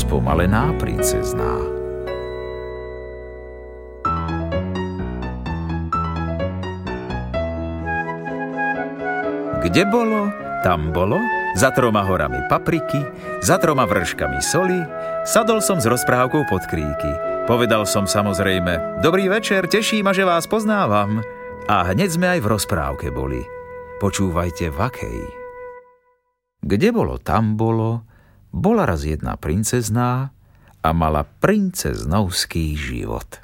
spomalená princezná. Kde bolo, tam bolo, za troma horami papriky, za troma vrškami soli, sadol som s rozprávkou pod kríky. Povedal som samozrejme, dobrý večer, teší ma, že vás poznávam. A hneď sme aj v rozprávke boli. Počúvajte v akej. Kde bolo, tam bolo, bola raz jedna princezná a mala princeznovský život.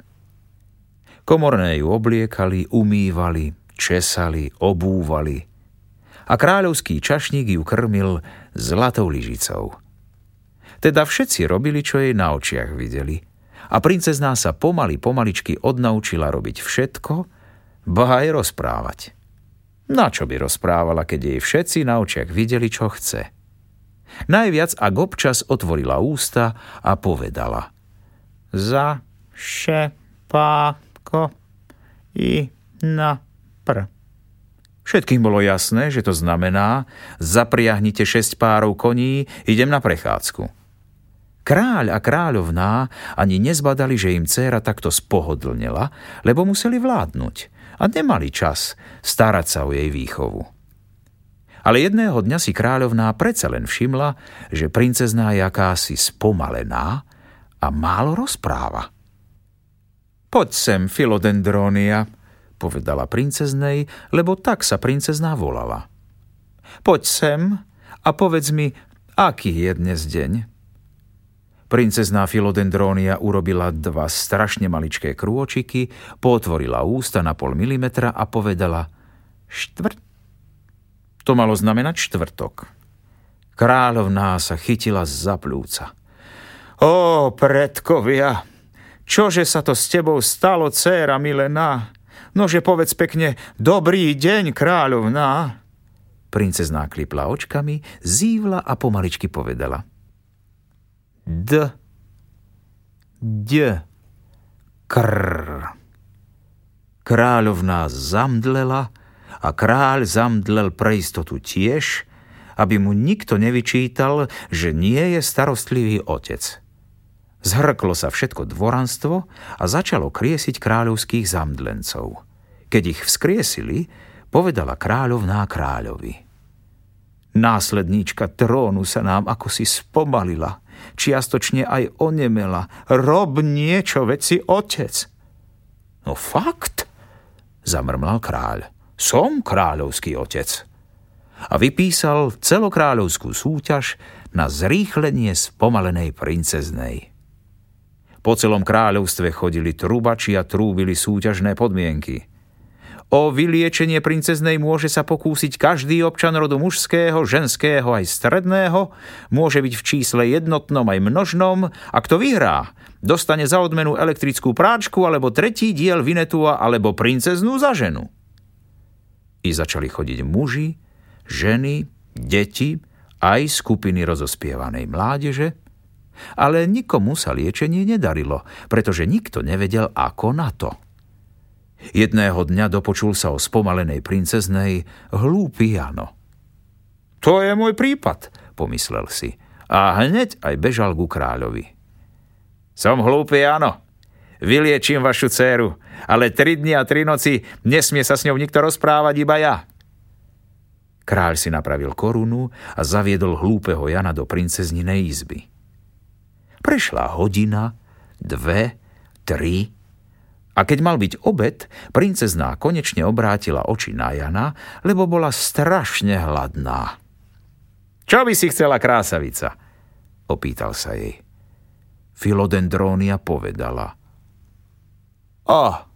Komorné ju obliekali, umývali, česali, obúvali – a kráľovský čašník ju krmil zlatou lyžicou. Teda všetci robili, čo jej na očiach videli. A princezná sa pomaly pomaličky odnaučila robiť všetko, ba aj rozprávať. Na čo by rozprávala, keď jej všetci na očiach videli, čo chce? Najviac, ak občas otvorila ústa a povedala Za šepáko i na pr. Všetkým bolo jasné, že to znamená zapriahnite šesť párov koní, idem na prechádzku. Kráľ a kráľovná ani nezbadali, že im dcéra takto spohodlnela, lebo museli vládnuť a nemali čas starať sa o jej výchovu. Ale jedného dňa si kráľovná predsa len všimla, že princezná je akási spomalená a málo rozpráva. Poď sem, Filodendrónia, povedala princeznej, lebo tak sa princezná volala. Poď sem a povedz mi, aký je dnes deň. Princezná Filodendrónia urobila dva strašne maličké krôčiky, potvorila ústa na pol milimetra a povedala štvrt. To malo znamenať štvrtok. Kráľovná sa chytila za plúca. Ó, predkovia, čože sa to s tebou stalo, céra milená? Nože povedz pekne, dobrý deň, kráľovná. Princezná klipla očkami, zívla a pomaličky povedala. D. D. Krr. Kráľovná zamdlela a kráľ zamdlel pre istotu tiež, aby mu nikto nevyčítal, že nie je starostlivý otec. Zhrklo sa všetko dvoranstvo a začalo kriesiť kráľovských zamdlencov. Keď ich vzkriesili, povedala kráľovná kráľovi. Následníčka trónu sa nám ako si spomalila, čiastočne aj onemela. Rob niečo, veď si otec. No fakt, zamrmlal kráľ. Som kráľovský otec. A vypísal celokráľovskú súťaž na zrýchlenie spomalenej princeznej. Po celom kráľovstve chodili trubači a trúbili súťažné podmienky – O vyliečenie princeznej môže sa pokúsiť každý občan rodu mužského, ženského aj stredného, môže byť v čísle jednotnom aj množnom a kto vyhrá, dostane za odmenu elektrickú práčku alebo tretí diel Vinetua alebo princeznú za ženu. I začali chodiť muži, ženy, deti, aj skupiny rozospievanej mládeže, ale nikomu sa liečenie nedarilo, pretože nikto nevedel ako na to. Jedného dňa dopočul sa o spomalenej princeznej hlúpy Jano. To je môj prípad, pomyslel si. A hneď aj bežal ku kráľovi. Som hlúpy Jano. Vyliečím vašu dceru, ale tri dni a tri noci nesmie sa s ňou nikto rozprávať, iba ja. Kráľ si napravil korunu a zaviedol hlúpeho Jana do princezninej izby. Prešla hodina, dve, tri, a keď mal byť obed, princezná konečne obrátila oči na Jana, lebo bola strašne hladná. Čo by si chcela, krásavica? Opýtal sa jej. Filodendrónia povedala. O,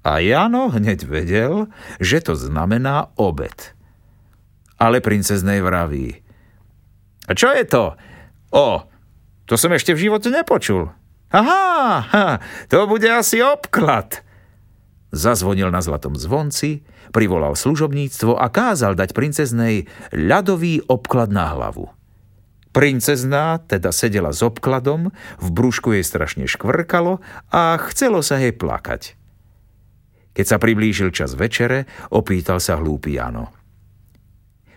a Jano hneď vedel, že to znamená obed. Ale princeznej vraví. A čo je to? O, to som ešte v živote nepočul. Aha, ha, to bude asi obklad. Zazvonil na zlatom zvonci, privolal služobníctvo a kázal dať princeznej ľadový obklad na hlavu. Princezná teda sedela s obkladom, v brúšku jej strašne škvrkalo a chcelo sa jej plakať. Keď sa priblížil čas večere, opýtal sa hlúpy Jano.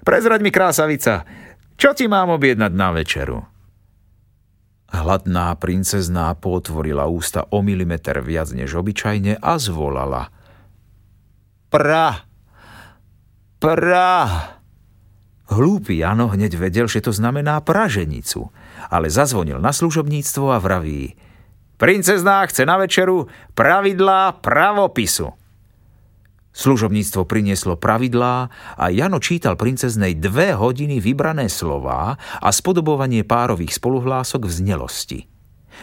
Prezraď mi, krásavica, čo ti mám objednať na večeru? hladná princezná potvorila ústa o milimeter viac než obyčajne a zvolala. Pra! Pra! Hlúpy Jano hneď vedel, že to znamená praženicu, ale zazvonil na služobníctvo a vraví Princezná chce na večeru pravidlá pravopisu. Služobníctvo prinieslo pravidlá a Jano čítal princeznej dve hodiny vybrané slová a spodobovanie párových spoluhlások v znelosti.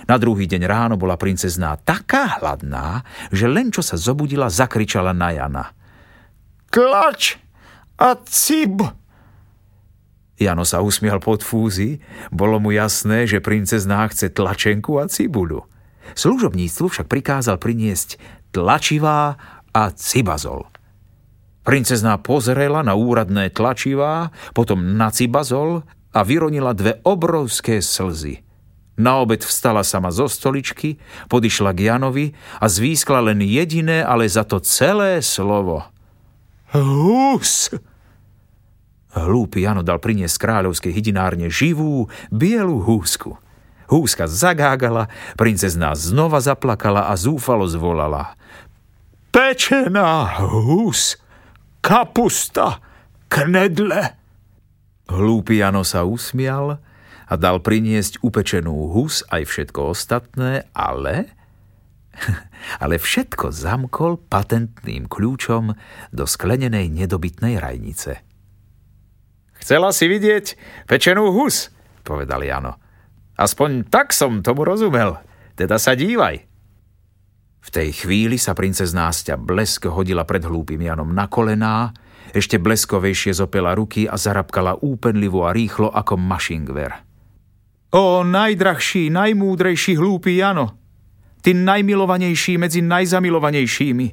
Na druhý deň ráno bola princezná taká hladná, že len čo sa zobudila, zakričala na Jana. Tlač a cib! Jano sa usmial pod fúzy, bolo mu jasné, že princezná chce tlačenku a cibuľu. Služobníctvu však prikázal priniesť tlačivá a cibazol. Princezná pozrela na úradné tlačivá, potom na cibazol a vyronila dve obrovské slzy. Na obed vstala sama zo stoličky, podišla k Janovi a zvýskla len jediné, ale za to celé slovo. Hus! Hlúpy Jano dal priniesť kráľovskej hydinárne živú, bielu húsku. Húska zagágala, princezná znova zaplakala a zúfalo zvolala pečená hus, kapusta, knedle. Hlúpy Jano sa usmial a dal priniesť upečenú hus aj všetko ostatné, ale... ale všetko zamkol patentným kľúčom do sklenenej nedobytnej rajnice. Chcela si vidieť pečenú hus, povedal Jano. Aspoň tak som tomu rozumel. Teda sa dívaj. V tej chvíli sa princezná sťa blesk hodila pred hlúpym Janom na kolená, ešte bleskovejšie zopela ruky a zarabkala úpenlivo a rýchlo ako mašingver. O najdrahší, najmúdrejší hlúpy Jano, ty najmilovanejší medzi najzamilovanejšími,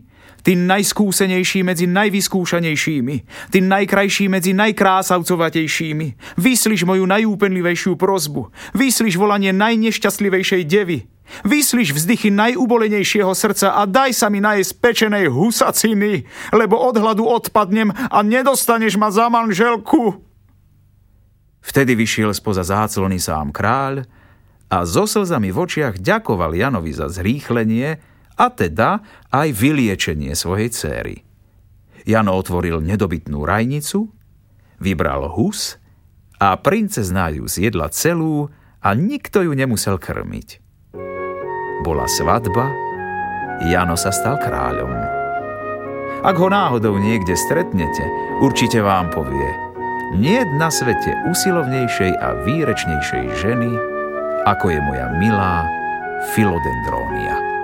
ty najskúsenejší medzi najvyskúšanejšími, ty najkrajší medzi najkrásavcovatejšími, vyslíš moju najúpenlivejšiu prozbu, vyslíš volanie najnešťastlivejšej devy, Vyslíš vzdychy najúbolenejšieho srdca a daj sa mi najesť pečenej husaciny, lebo od hladu odpadnem a nedostaneš ma za manželku. Vtedy vyšiel spoza záclony sám kráľ a so slzami v očiach ďakoval Janovi za zrýchlenie a teda aj vyliečenie svojej céry. Jano otvoril nedobytnú rajnicu, vybral hus a princezná ju zjedla celú a nikto ju nemusel krmiť bola svadba, Jano sa stal kráľom. Ak ho náhodou niekde stretnete, určite vám povie, nie na svete usilovnejšej a výrečnejšej ženy, ako je moja milá Filodendrónia.